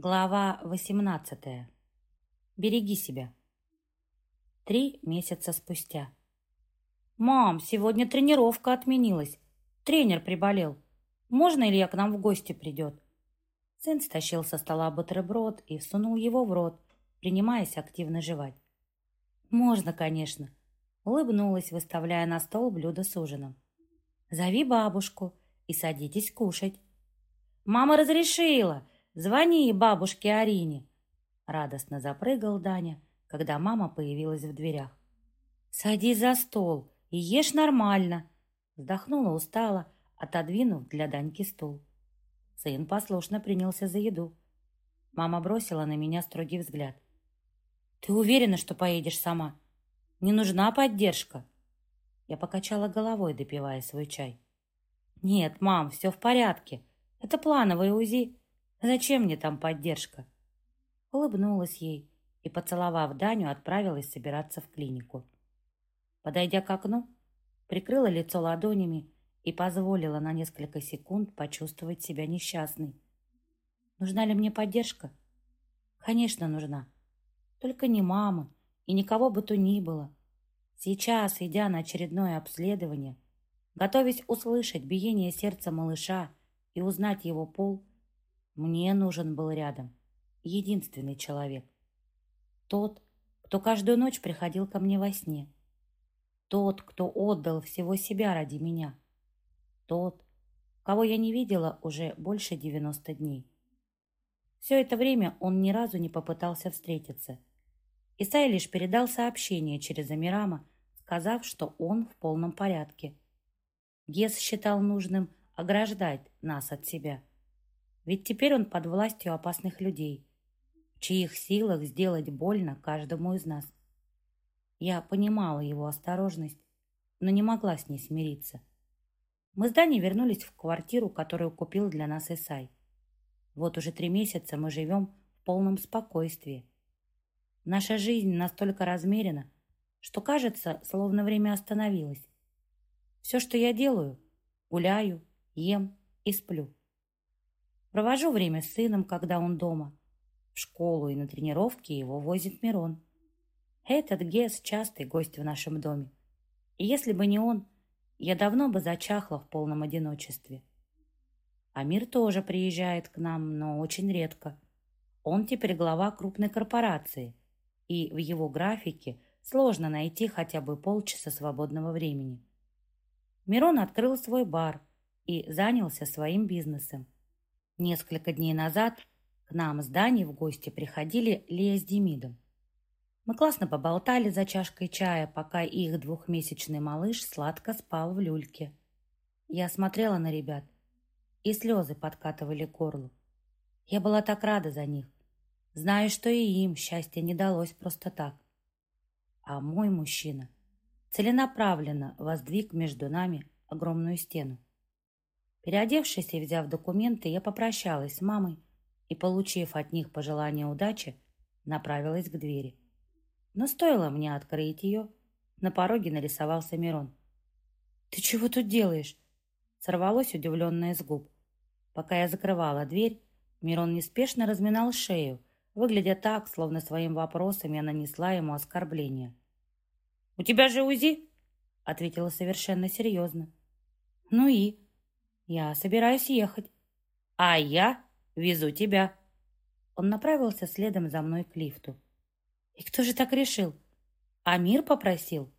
Глава 18. Береги себя. Три месяца спустя. «Мам, сегодня тренировка отменилась. Тренер приболел. Можно Илья к нам в гости придет?» Сын стащил со стола бутерброд и всунул его в рот, принимаясь активно жевать. «Можно, конечно», — улыбнулась, выставляя на стол блюдо с ужином. «Зови бабушку и садитесь кушать». «Мама разрешила!» Звони бабушке Арине!» Радостно запрыгал Даня, когда мама появилась в дверях. «Садись за стол и ешь нормально!» Вздохнула устало, отодвинув для Даньки стул. Сын послушно принялся за еду. Мама бросила на меня строгий взгляд. «Ты уверена, что поедешь сама? Не нужна поддержка?» Я покачала головой, допивая свой чай. «Нет, мам, все в порядке. Это плановое УЗИ. Зачем мне там поддержка?» Улыбнулась ей и, поцеловав Даню, отправилась собираться в клинику. Подойдя к окну, прикрыла лицо ладонями и позволила на несколько секунд почувствовать себя несчастной. Нужна ли мне поддержка? Конечно, нужна. Только не мама и никого бы то ни было. Сейчас, идя на очередное обследование, готовясь услышать биение сердца малыша и узнать его пол, мне нужен был рядом единственный человек. Тот, кто каждую ночь приходил ко мне во сне. Тот, кто отдал всего себя ради меня. Тот, кого я не видела уже больше 90 дней. Все это время он ни разу не попытался встретиться. Исай лишь передал сообщение через Амирама, сказав, что он в полном порядке. Гес считал нужным ограждать нас от себя. Ведь теперь он под властью опасных людей, в чьих силах сделать больно каждому из нас. Я понимала его осторожность, но не могла с ней смириться. Мы с Даней вернулись в квартиру, которую купил для нас Исай. Вот уже три месяца мы живем в полном спокойствии. Наша жизнь настолько размерена, что кажется, словно время остановилось. Все, что я делаю, гуляю, ем и сплю. Провожу время с сыном, когда он дома. В школу и на тренировки его возит Мирон. Этот Гес – частый гость в нашем доме. И если бы не он, я давно бы зачахла в полном одиночестве. Амир тоже приезжает к нам, но очень редко. Он теперь глава крупной корпорации, и в его графике сложно найти хотя бы полчаса свободного времени. Мирон открыл свой бар и занялся своим бизнесом – Несколько дней назад к нам с Даней в гости приходили Лия с Демидом. Мы классно поболтали за чашкой чая, пока их двухмесячный малыш сладко спал в люльке. Я смотрела на ребят, и слезы подкатывали к горлу. Я была так рада за них, зная, что и им счастье не далось просто так. А мой мужчина целенаправленно воздвиг между нами огромную стену. Переодевшись и взяв документы, я попрощалась с мамой и, получив от них пожелание удачи, направилась к двери. Но стоило мне открыть ее, на пороге нарисовался Мирон. «Ты чего тут делаешь?» Сорвалось удивленное с губ. Пока я закрывала дверь, Мирон неспешно разминал шею, выглядя так, словно своим вопросом я нанесла ему оскорбление. «У тебя же УЗИ?» — ответила совершенно серьезно. «Ну и?» «Я собираюсь ехать». «А я везу тебя». Он направился следом за мной к лифту. «И кто же так решил? Амир попросил?»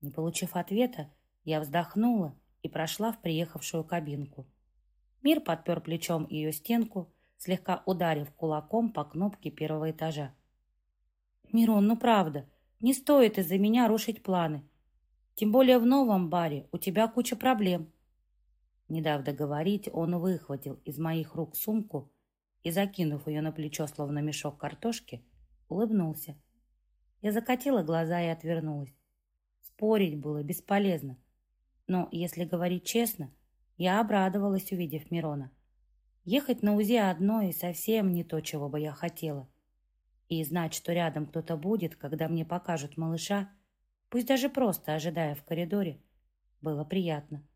Не получив ответа, я вздохнула и прошла в приехавшую кабинку. Мир подпер плечом ее стенку, слегка ударив кулаком по кнопке первого этажа. «Мирон, ну правда, не стоит из-за меня рушить планы. Тем более в новом баре у тебя куча проблем». Не дав договорить, он выхватил из моих рук сумку и, закинув ее на плечо, словно мешок картошки, улыбнулся. Я закатила глаза и отвернулась. Спорить было бесполезно. Но, если говорить честно, я обрадовалась, увидев Мирона. Ехать на УЗИ одно и совсем не то, чего бы я хотела. И знать, что рядом кто-то будет, когда мне покажут малыша, пусть даже просто ожидая в коридоре, было приятно.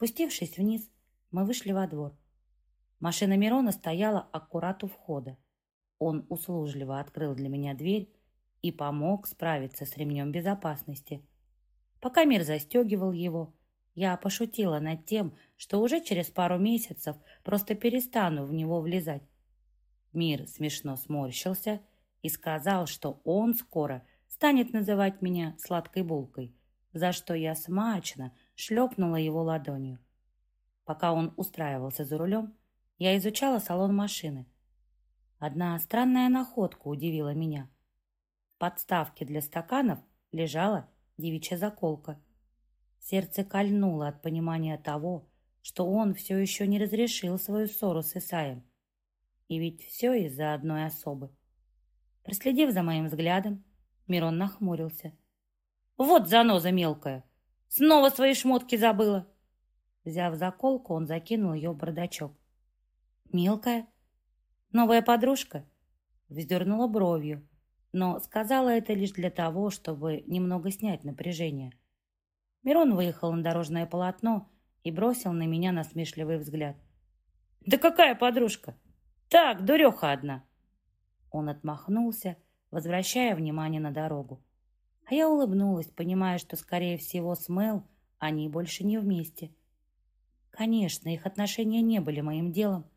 Спустившись вниз, мы вышли во двор. Машина Мирона стояла аккурат у входа. Он услужливо открыл для меня дверь и помог справиться с ремнем безопасности. Пока Мир застегивал его, я пошутила над тем, что уже через пару месяцев просто перестану в него влезать. Мир смешно сморщился и сказал, что он скоро станет называть меня сладкой булкой, за что я смачно шлепнула его ладонью. Пока он устраивался за рулем, я изучала салон машины. Одна странная находка удивила меня. В подставке для стаканов лежала девичья заколка. Сердце кольнуло от понимания того, что он все еще не разрешил свою ссору с Исаем. И ведь все из-за одной особы. Проследив за моим взглядом, Мирон нахмурился. «Вот заноза мелкая! Снова свои шмотки забыла!» Взяв заколку, он закинул ее в бардачок. «Мелкая? Новая подружка?» Вздернула бровью, но сказала это лишь для того, чтобы немного снять напряжение. Мирон выехал на дорожное полотно и бросил на меня насмешливый взгляд. «Да какая подружка? Так, дуреха одна!» Он отмахнулся, возвращая внимание на дорогу. А я улыбнулась, понимая, что, скорее всего, с Мел они больше не вместе. Конечно, их отношения не были моим делом,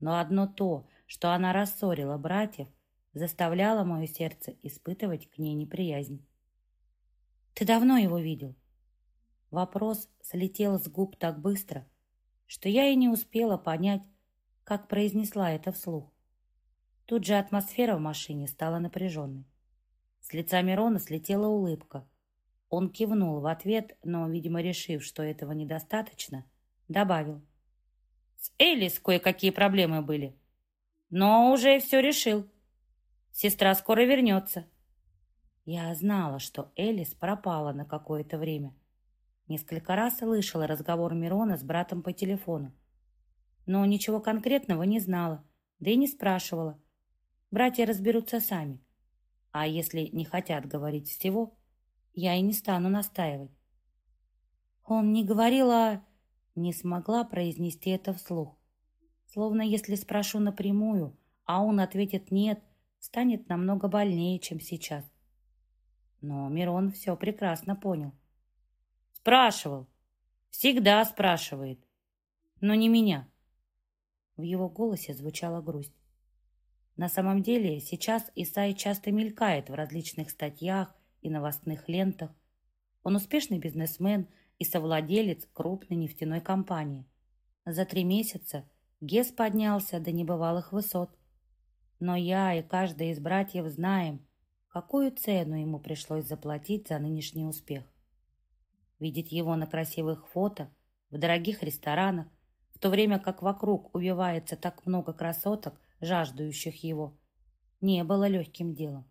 но одно то, что она рассорила братьев, заставляло мое сердце испытывать к ней неприязнь. «Ты давно его видел?» Вопрос слетел с губ так быстро, что я и не успела понять, как произнесла это вслух. Тут же атмосфера в машине стала напряженной. С лица Мирона слетела улыбка. Он кивнул в ответ, но, видимо, решив, что этого недостаточно, добавил. С Элис кое-какие проблемы были, но уже все решил. Сестра скоро вернется. Я знала, что Элис пропала на какое-то время. Несколько раз слышала разговор Мирона с братом по телефону, но ничего конкретного не знала, да и не спрашивала, Братья разберутся сами. А если не хотят говорить всего, я и не стану настаивать. Он не говорил о... Не смогла произнести это вслух. Словно если спрошу напрямую, а он ответит «нет», станет намного больнее, чем сейчас. Но Мирон все прекрасно понял. Спрашивал. Всегда спрашивает. Но не меня. В его голосе звучала грусть. На самом деле, сейчас Исай часто мелькает в различных статьях и новостных лентах. Он успешный бизнесмен и совладелец крупной нефтяной компании. За три месяца Гес поднялся до небывалых высот. Но я и каждый из братьев знаем, какую цену ему пришлось заплатить за нынешний успех. Видеть его на красивых фото, в дорогих ресторанах, в то время как вокруг убивается так много красоток – жаждущих его, не было легким делом.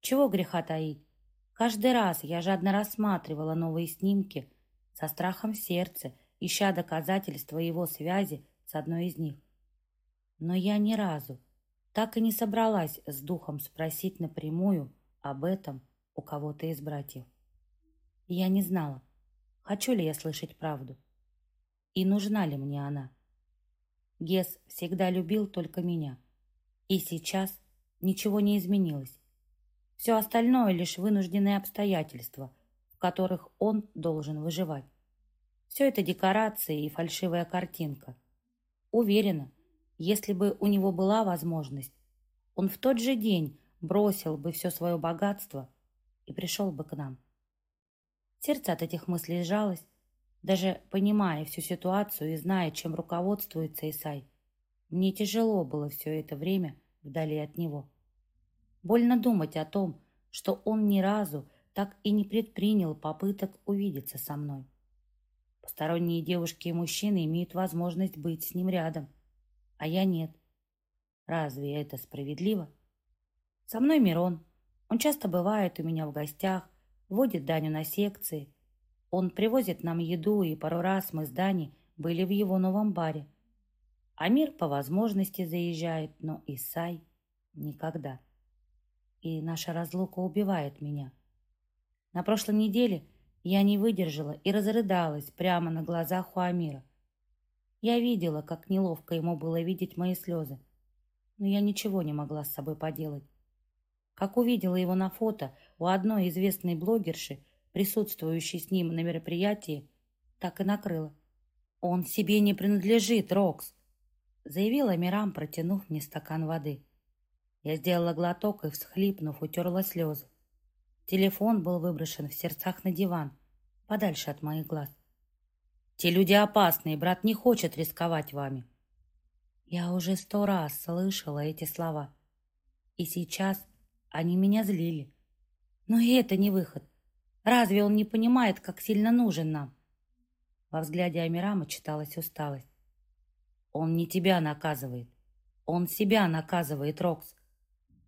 Чего греха таить? Каждый раз я жадно рассматривала новые снимки со страхом в сердце, ища доказательства его связи с одной из них. Но я ни разу так и не собралась с духом спросить напрямую об этом у кого-то из братьев. Я не знала, хочу ли я слышать правду и нужна ли мне она. Гес всегда любил только меня. И сейчас ничего не изменилось. Все остальное лишь вынужденные обстоятельства, в которых он должен выживать. Все это декорации и фальшивая картинка. Уверена, если бы у него была возможность, он в тот же день бросил бы все свое богатство и пришел бы к нам. Сердце от этих мыслей сжалось, даже понимая всю ситуацию и зная, чем руководствуется Исай, мне тяжело было все это время вдали от него. Больно думать о том, что он ни разу так и не предпринял попыток увидеться со мной. Посторонние девушки и мужчины имеют возможность быть с ним рядом, а я нет. Разве это справедливо? Со мной Мирон. Он часто бывает у меня в гостях, водит Даню на секции, он привозит нам еду, и пару раз мы с Дани были в его новом баре. Амир по возможности заезжает, но Исай никогда. И наша разлука убивает меня. На прошлой неделе я не выдержала и разрыдалась прямо на глазах у Амира. Я видела, как неловко ему было видеть мои слезы, но я ничего не могла с собой поделать. Как увидела его на фото у одной известной блогерши, присутствующей с ним на мероприятии, так и накрыла. «Он себе не принадлежит, Рокс!» заявила Мирам, протянув мне стакан воды. Я сделала глоток и, всхлипнув, утерла слезы. Телефон был выброшен в сердцах на диван, подальше от моих глаз. «Те люди опасные, брат не хочет рисковать вами». Я уже сто раз слышала эти слова, и сейчас они меня злили. Но и это не выход. Разве он не понимает, как сильно нужен нам? Во взгляде Амирама читалась усталость. Он не тебя наказывает. Он себя наказывает, Рокс.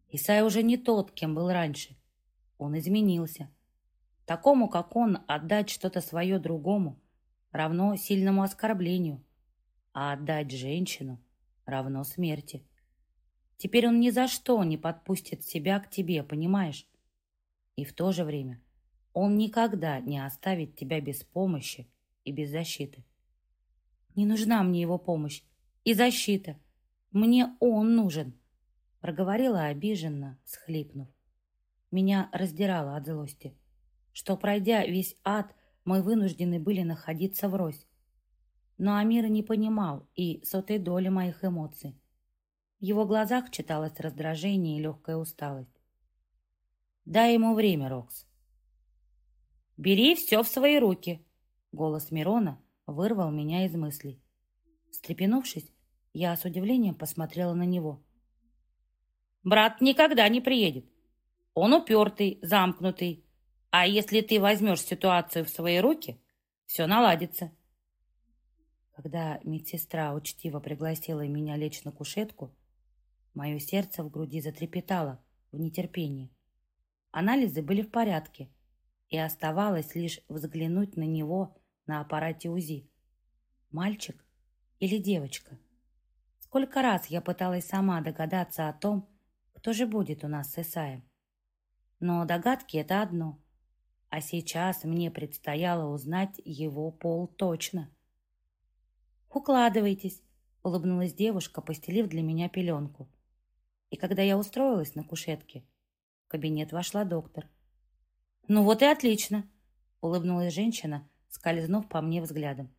Исай уже не тот, кем был раньше. Он изменился. Такому, как он, отдать что-то свое другому равно сильному оскорблению, а отдать женщину равно смерти. Теперь он ни за что не подпустит себя к тебе, понимаешь? И в то же время он никогда не оставит тебя без помощи и без защиты. Не нужна мне его помощь и защита. Мне он нужен, проговорила обиженно, схлипнув. Меня раздирало от злости, что, пройдя весь ад, мы вынуждены были находиться врозь. Но Амир не понимал и сотой доли моих эмоций. В его глазах читалось раздражение и легкая усталость. «Дай ему время, Рокс». «Бери все в свои руки!» Голос Мирона вырвал меня из мыслей. Встрепенувшись, я с удивлением посмотрела на него. «Брат никогда не приедет. Он упертый, замкнутый. А если ты возьмешь ситуацию в свои руки, все наладится». Когда медсестра учтиво пригласила меня лечь на кушетку, мое сердце в груди затрепетало в нетерпении. Анализы были в порядке, и оставалось лишь взглянуть на него на аппарате УЗИ. Мальчик или девочка? Сколько раз я пыталась сама догадаться о том, кто же будет у нас с Исаем. Но догадки — это одно. А сейчас мне предстояло узнать его пол точно. «Укладывайтесь», — улыбнулась девушка, постелив для меня пеленку. И когда я устроилась на кушетке, в кабинет вошла доктор. «Ну вот и отлично», — улыбнулась женщина, скользнув по мне взглядом.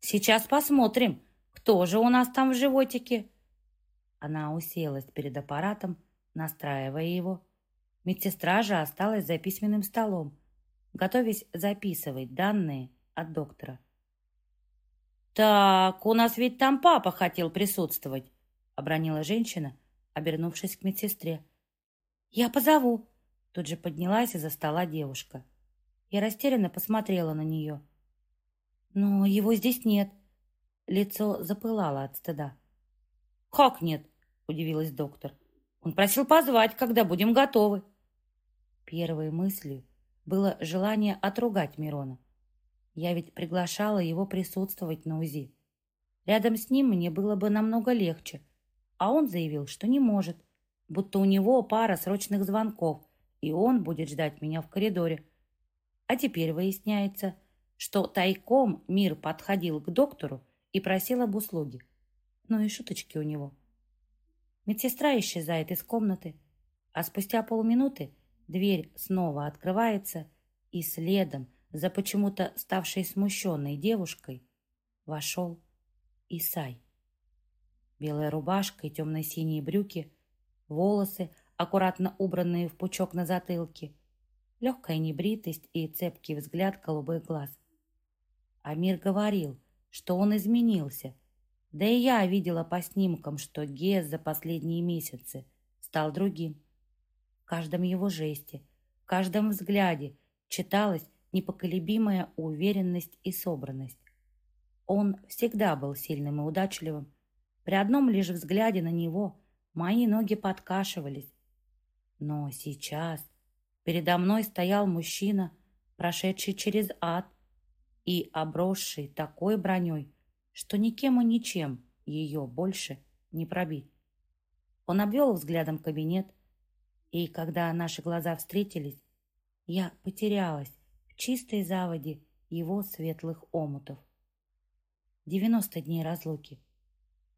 «Сейчас посмотрим, кто же у нас там в животике?» Она уселась перед аппаратом, настраивая его. Медсестра же осталась за письменным столом, готовясь записывать данные от доктора. «Так, у нас ведь там папа хотел присутствовать», — обронила женщина, обернувшись к медсестре. «Я позову», — тут же поднялась из-за стола девушка. Я растерянно посмотрела на нее. «Но его здесь нет». Лицо запылало от стыда. «Как нет?» — удивилась доктор. Он просил позвать, когда будем готовы. Первой мыслью было желание отругать Мирона. Я ведь приглашала его присутствовать на УЗИ. Рядом с ним мне было бы намного легче, а он заявил, что не может, будто у него пара срочных звонков, и он будет ждать меня в коридоре. А теперь выясняется, что тайком мир подходил к доктору и просил об услуге. Ну и шуточки у него. Медсестра исчезает из комнаты, а спустя полминуты дверь снова открывается, и следом за почему-то ставшей смущенной девушкой вошел Исай. Белая рубашка и темно-синие брюки, волосы, аккуратно убранные в пучок на затылке, легкая небритость и цепкий взгляд голубых глаз. Амир говорил, что он изменился — да и я видела по снимкам, что Гес за последние месяцы стал другим. В каждом его жесте, в каждом взгляде читалась непоколебимая уверенность и собранность. Он всегда был сильным и удачливым. При одном лишь взгляде на него мои ноги подкашивались. Но сейчас передо мной стоял мужчина, прошедший через ад и обросший такой броней, что никем и ничем ее больше не пробить. Он обвел взглядом кабинет, и когда наши глаза встретились, я потерялась в чистой заводе его светлых омутов. 90 дней разлуки.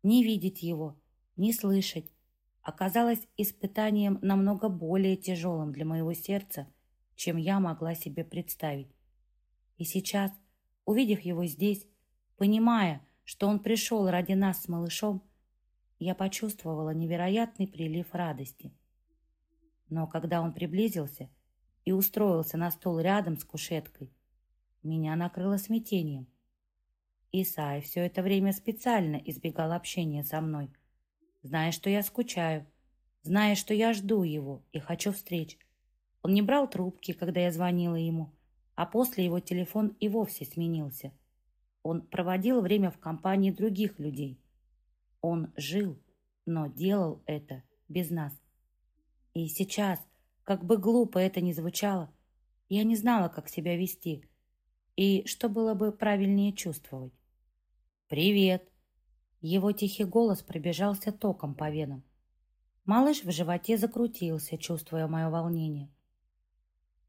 Не видеть его, не слышать оказалось испытанием намного более тяжелым для моего сердца, чем я могла себе представить. И сейчас, увидев его здесь, понимая, что он пришел ради нас с малышом, я почувствовала невероятный прилив радости. Но когда он приблизился и устроился на стол рядом с кушеткой, меня накрыло смятением. Исай все это время специально избегал общения со мной, зная, что я скучаю, зная, что я жду его и хочу встреч. Он не брал трубки, когда я звонила ему, а после его телефон и вовсе сменился. Он проводил время в компании других людей. Он жил, но делал это без нас. И сейчас, как бы глупо это ни звучало, я не знала, как себя вести и что было бы правильнее чувствовать. «Привет!» Его тихий голос пробежался током по венам. Малыш в животе закрутился, чувствуя мое волнение.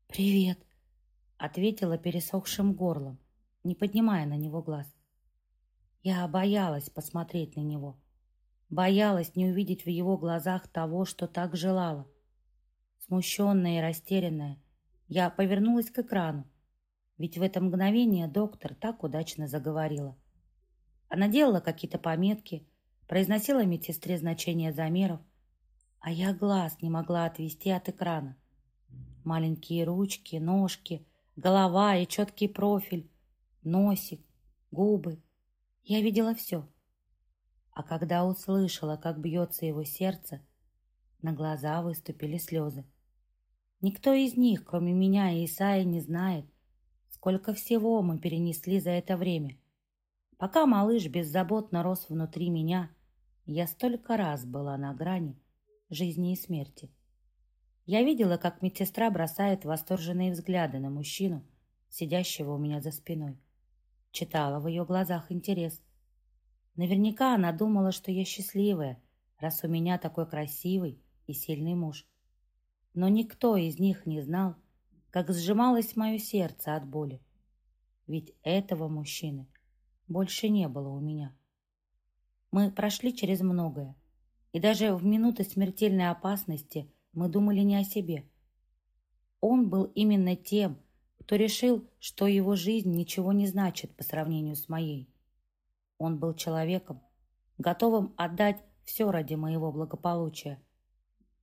«Привет!» — ответила пересохшим горлом, не поднимая на него глаз. Я боялась посмотреть на него. Боялась не увидеть в его глазах того, что так желала. Смущенная и растерянная, я повернулась к экрану, ведь в это мгновение доктор так удачно заговорила. Она делала какие-то пометки, произносила медсестре значения замеров, а я глаз не могла отвести от экрана. Маленькие ручки, ножки, голова и четкий профиль, носик, губы. Я видела все. А когда услышала, как бьется его сердце, на глаза выступили слезы. Никто из них, кроме меня и Исаи, не знает, сколько всего мы перенесли за это время. Пока малыш беззаботно рос внутри меня, я столько раз была на грани жизни и смерти. Я видела, как медсестра бросает восторженные взгляды на мужчину, сидящего у меня за спиной. Читала в ее глазах интерес. Наверняка она думала, что я счастливая, раз у меня такой красивый и сильный муж. Но никто из них не знал, как сжималось мое сердце от боли. Ведь этого мужчины больше не было у меня. Мы прошли через многое, и даже в минуты смертельной опасности мы думали не о себе. Он был именно тем, кто решил, что его жизнь ничего не значит по сравнению с моей. Он был человеком, готовым отдать все ради моего благополучия.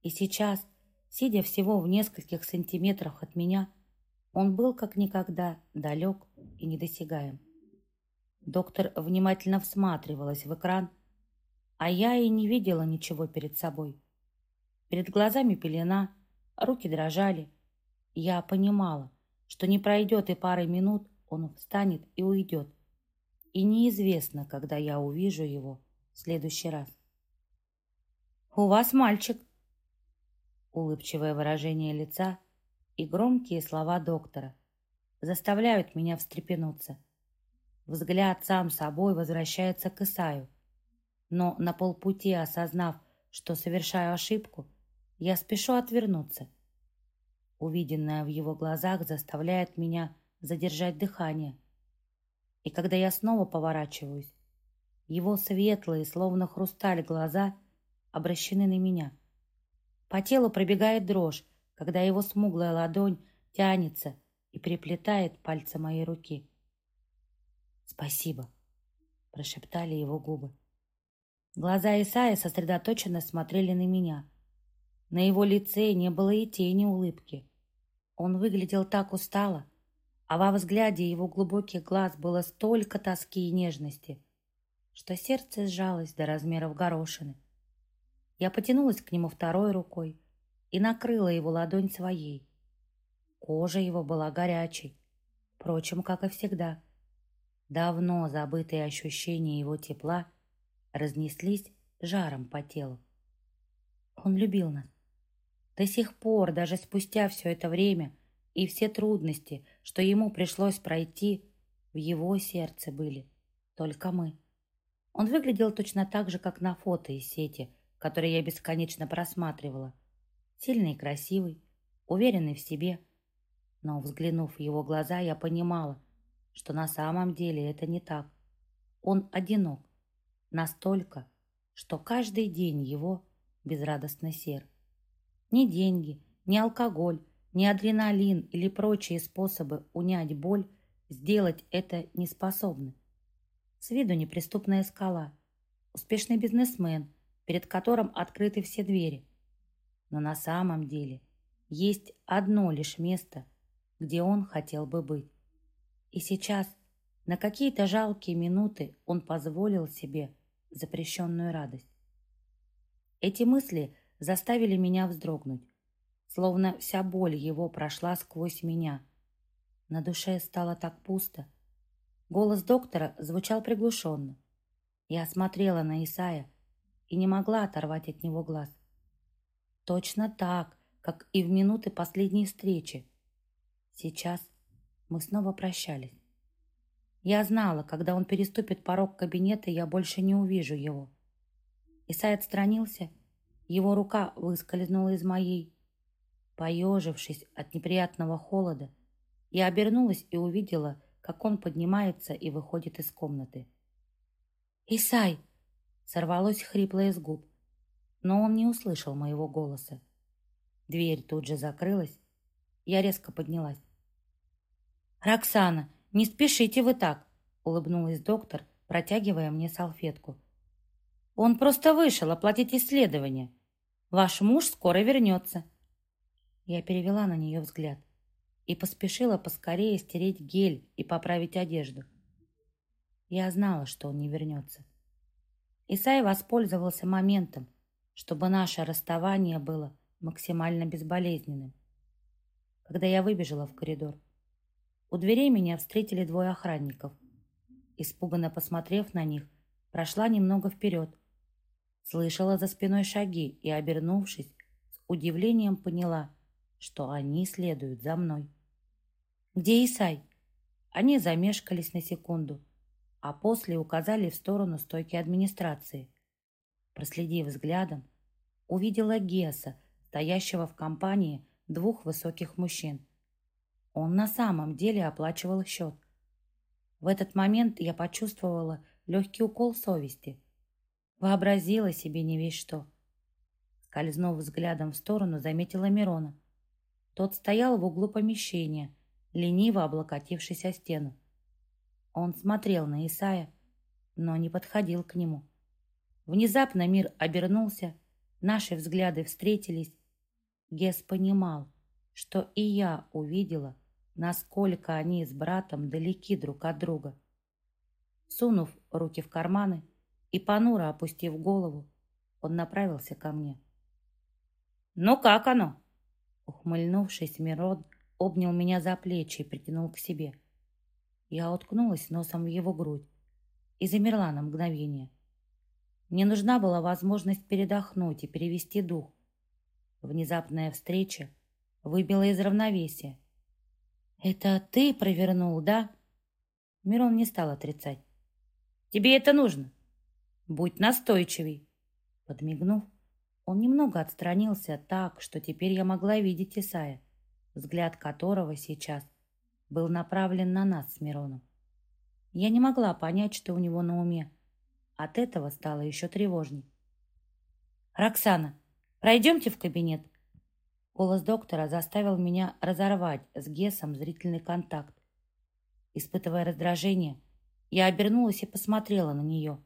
И сейчас, сидя всего в нескольких сантиметрах от меня, он был как никогда далек и недосягаем. Доктор внимательно всматривалась в экран, а я и не видела ничего перед собой. Перед глазами пелена, руки дрожали. Я понимала, что не пройдет и пары минут, он встанет и уйдет. И неизвестно, когда я увижу его в следующий раз. «У вас мальчик!» Улыбчивое выражение лица и громкие слова доктора заставляют меня встрепенуться. Взгляд сам собой возвращается к Исаю. Но на полпути, осознав, что совершаю ошибку, я спешу отвернуться. Увиденное в его глазах заставляет меня задержать дыхание. И когда я снова поворачиваюсь, его светлые, словно хрусталь, глаза обращены на меня. По телу пробегает дрожь, когда его смуглая ладонь тянется и приплетает пальцы моей руки. «Спасибо», — прошептали его губы. Глаза Исаия сосредоточенно смотрели на меня. На его лице не было и тени улыбки. Он выглядел так устало, а во взгляде его глубоких глаз было столько тоски и нежности, что сердце сжалось до размеров горошины. Я потянулась к нему второй рукой и накрыла его ладонь своей. Кожа его была горячей, впрочем, как и всегда. Давно забытые ощущения его тепла разнеслись жаром по телу. Он любил нас. До сих пор, даже спустя все это время и все трудности, что ему пришлось пройти, в его сердце были только мы. Он выглядел точно так же, как на фото из сети, которые я бесконечно просматривала. Сильный и красивый, уверенный в себе. Но, взглянув в его глаза, я понимала, что на самом деле это не так. он одинок. Настолько, что каждый день его безрадостно сер. Ни деньги, ни алкоголь, ни адреналин или прочие способы унять боль сделать это не способны. С виду неприступная скала, успешный бизнесмен, перед которым открыты все двери. Но на самом деле есть одно лишь место, где он хотел бы быть. И сейчас на какие-то жалкие минуты он позволил себе запрещенную радость. Эти мысли заставили меня вздрогнуть, словно вся боль его прошла сквозь меня. На душе стало так пусто. Голос доктора звучал приглушенно. Я смотрела на Исая и не могла оторвать от него глаз. Точно так, как и в минуты последней встречи. Сейчас мы снова прощались. Я знала, когда он переступит порог кабинета, я больше не увижу его. Исай отстранился, его рука выскользнула из моей. Поежившись от неприятного холода, я обернулась и увидела, как он поднимается и выходит из комнаты. «Исай!» — сорвалось хрипло из губ, но он не услышал моего голоса. Дверь тут же закрылась, я резко поднялась. «Роксана, не спешите вы так!» — улыбнулась доктор, протягивая мне салфетку. «Он просто вышел оплатить исследование. Ваш муж скоро вернется». Я перевела на нее взгляд и поспешила поскорее стереть гель и поправить одежду. Я знала, что он не вернется. Исай воспользовался моментом, чтобы наше расставание было максимально безболезненным. Когда я выбежала в коридор, у дверей меня встретили двое охранников. Испуганно посмотрев на них, прошла немного вперед. Слышала за спиной шаги и, обернувшись, с удивлением поняла, что они следуют за мной. «Где Исай?» Они замешкались на секунду, а после указали в сторону стойки администрации. Проследив взглядом, увидела Геса, стоящего в компании двух высоких мужчин. Он на самом деле оплачивал счет. В этот момент я почувствовала легкий укол совести. Вообразила себе не весь что. Скользнув взглядом в сторону, заметила Мирона. Тот стоял в углу помещения, лениво облокотившись о стену. Он смотрел на Исая, но не подходил к нему. Внезапно мир обернулся, наши взгляды встретились. Гес понимал, что и я увидела, насколько они с братом далеки друг от друга. Сунув руки в карманы и понуро опустив голову, он направился ко мне. «Ну как оно?» Ухмыльнувшись, Мирон обнял меня за плечи и притянул к себе. Я уткнулась носом в его грудь и замерла на мгновение. Мне нужна была возможность передохнуть и перевести дух. Внезапная встреча выбила из равновесия. «Это ты провернул, да?» Мирон не стал отрицать. «Тебе это нужно. Будь настойчивей». Подмигнув, он немного отстранился так, что теперь я могла видеть Исая взгляд которого сейчас был направлен на нас с Мироном. Я не могла понять, что у него на уме. От этого стало еще тревожней. «Роксана, пройдемте в кабинет». Голос доктора заставил меня разорвать с Гесом зрительный контакт. Испытывая раздражение, я обернулась и посмотрела на нее.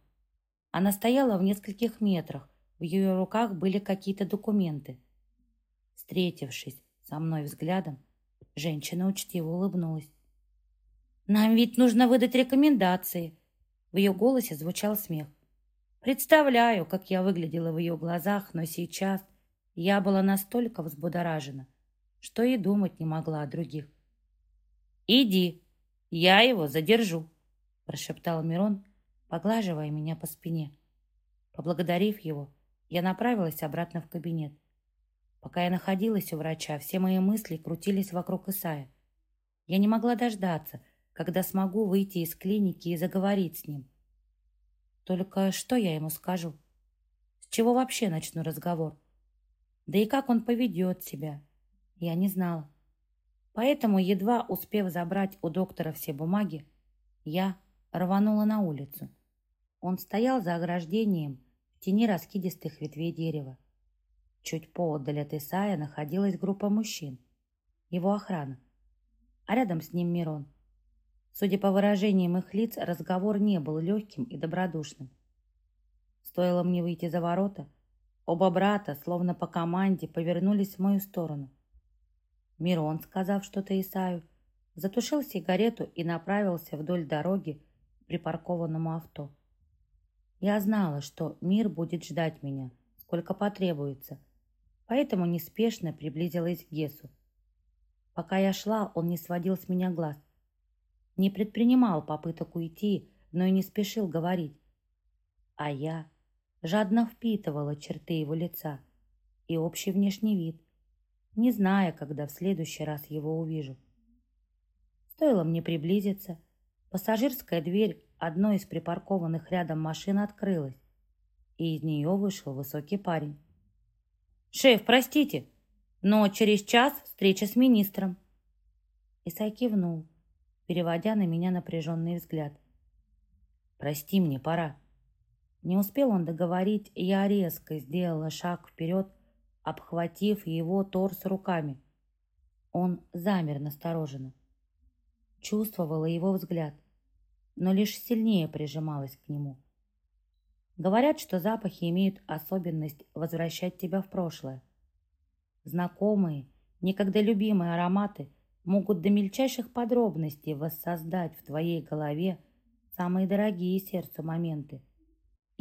Она стояла в нескольких метрах, в ее руках были какие-то документы. Встретившись со мной взглядом, женщина учтиво улыбнулась. «Нам ведь нужно выдать рекомендации!» В ее голосе звучал смех. Представляю, как я выглядела в ее глазах, но сейчас я была настолько взбудоражена, что и думать не могла о других. «Иди, я его задержу», — прошептал Мирон, поглаживая меня по спине. Поблагодарив его, я направилась обратно в кабинет. Пока я находилась у врача, все мои мысли крутились вокруг Исая. Я не могла дождаться, когда смогу выйти из клиники и заговорить с ним. Только что я ему скажу? С чего вообще начну разговор? Да и как он поведет себя? Я не знала. Поэтому, едва успев забрать у доктора все бумаги, я рванула на улицу, Он стоял за ограждением в тени раскидистых ветвей дерева. Чуть поодаль от Исая находилась группа мужчин, его охрана, а рядом с ним Мирон. Судя по выражениям их лиц, разговор не был легким и добродушным. Стоило мне выйти за ворота, оба брата, словно по команде, повернулись в мою сторону. Мирон, сказав что-то Исаю, затушил сигарету и направился вдоль дороги припаркованному авто. Я знала, что мир будет ждать меня, сколько потребуется, поэтому неспешно приблизилась к Гесу. Пока я шла, он не сводил с меня глаз. Не предпринимал попыток уйти, но и не спешил говорить. А я жадно впитывала черты его лица и общий внешний вид, не зная, когда в следующий раз его увижу. Стоило мне приблизиться, пассажирская дверь одной из припаркованных рядом машин открылась, и из нее вышел высокий парень. «Шеф, простите, но через час встреча с министром». Исай кивнул, переводя на меня напряженный взгляд. «Прости мне, пора». Не успел он договорить, я резко сделала шаг вперед, обхватив его торс руками. Он замер настороженно. Чувствовала его взгляд, но лишь сильнее прижималась к нему. Говорят, что запахи имеют особенность возвращать тебя в прошлое. Знакомые, никогда любимые ароматы могут до мельчайших подробностей воссоздать в твоей голове самые дорогие сердцу моменты.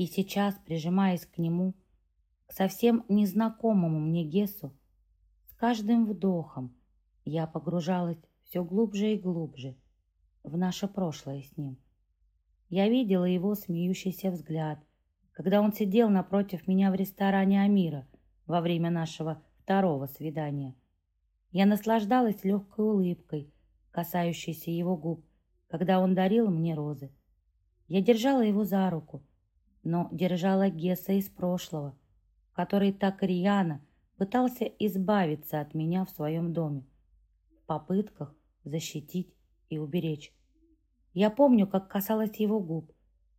И сейчас, прижимаясь к нему, к совсем незнакомому мне Гесу, с каждым вдохом я погружалась все глубже и глубже в наше прошлое с ним. Я видела его смеющийся взгляд, когда он сидел напротив меня в ресторане Амира во время нашего второго свидания. Я наслаждалась легкой улыбкой, касающейся его губ, когда он дарил мне розы. Я держала его за руку, но держала Гесса из прошлого, который так рьяно пытался избавиться от меня в своем доме, в попытках защитить и уберечь. Я помню, как касалась его губ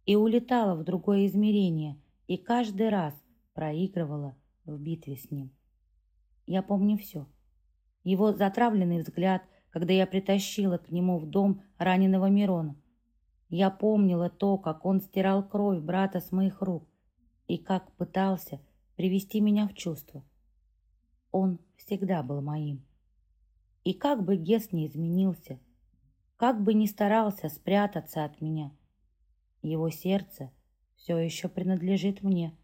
и улетала в другое измерение, и каждый раз проигрывала в битве с ним. Я помню все. Его затравленный взгляд, когда я притащила к нему в дом раненого Мирона. Я помнила то, как он стирал кровь брата с моих рук и как пытался привести меня в чувство. Он всегда был моим. И как бы Гес не изменился, как бы ни старался спрятаться от меня, его сердце все еще принадлежит мне.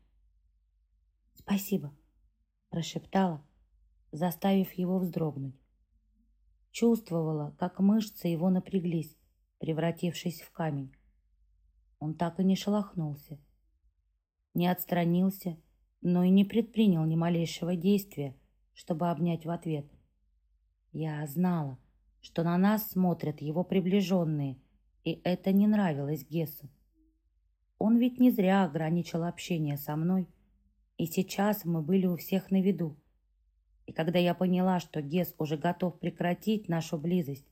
«Спасибо», — прошептала, заставив его вздрогнуть. Чувствовала, как мышцы его напряглись, превратившись в камень. Он так и не шелохнулся, не отстранился, но и не предпринял ни малейшего действия, чтобы обнять в ответ. Я знала, что на нас смотрят его приближенные, и это не нравилось Гесу. Он ведь не зря ограничил общение со мной, и сейчас мы были у всех на виду. И когда я поняла, что Гес уже готов прекратить нашу близость,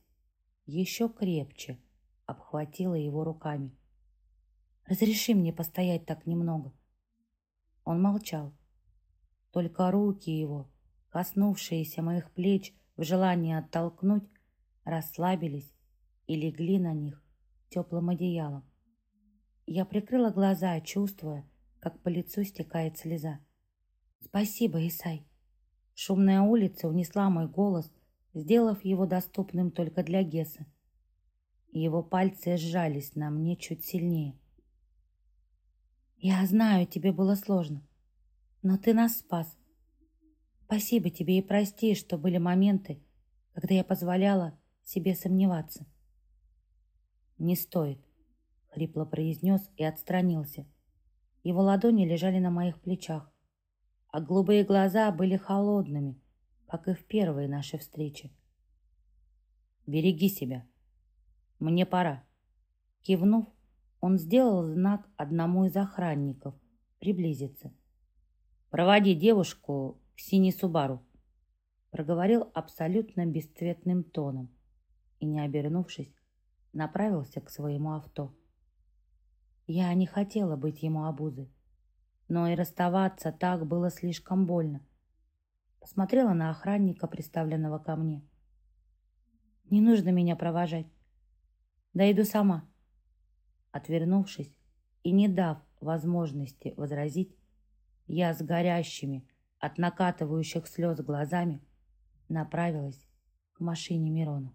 еще крепче обхватила его руками. «Разреши мне постоять так немного», он молчал. Только руки его, коснувшиеся моих плеч в желании оттолкнуть, расслабились и легли на них теплым одеялом. Я прикрыла глаза, чувствуя, как по лицу стекает слеза. «Спасибо, Исай!» Шумная улица унесла мой голос, сделав его доступным только для Геса. Его пальцы сжались на мне чуть сильнее. Я знаю, тебе было сложно, но ты нас спас. Спасибо тебе и прости, что были моменты, когда я позволяла себе сомневаться. Не стоит, хрипло произнес и отстранился. Его ладони лежали на моих плечах, а голубые глаза были холодными, как и в первой нашей встрече. «Береги себя. Мне пора». Кивнув, он сделал знак одному из охранников приблизиться. «Проводи девушку к синей Субару», проговорил абсолютно бесцветным тоном и, не обернувшись, направился к своему авто. Я не хотела быть ему обузой. Но и расставаться так было слишком больно. Посмотрела на охранника, приставленного ко мне. «Не нужно меня провожать. Дойду сама». Отвернувшись и не дав возможности возразить, я с горящими от накатывающих слез глазами направилась к машине Мирона.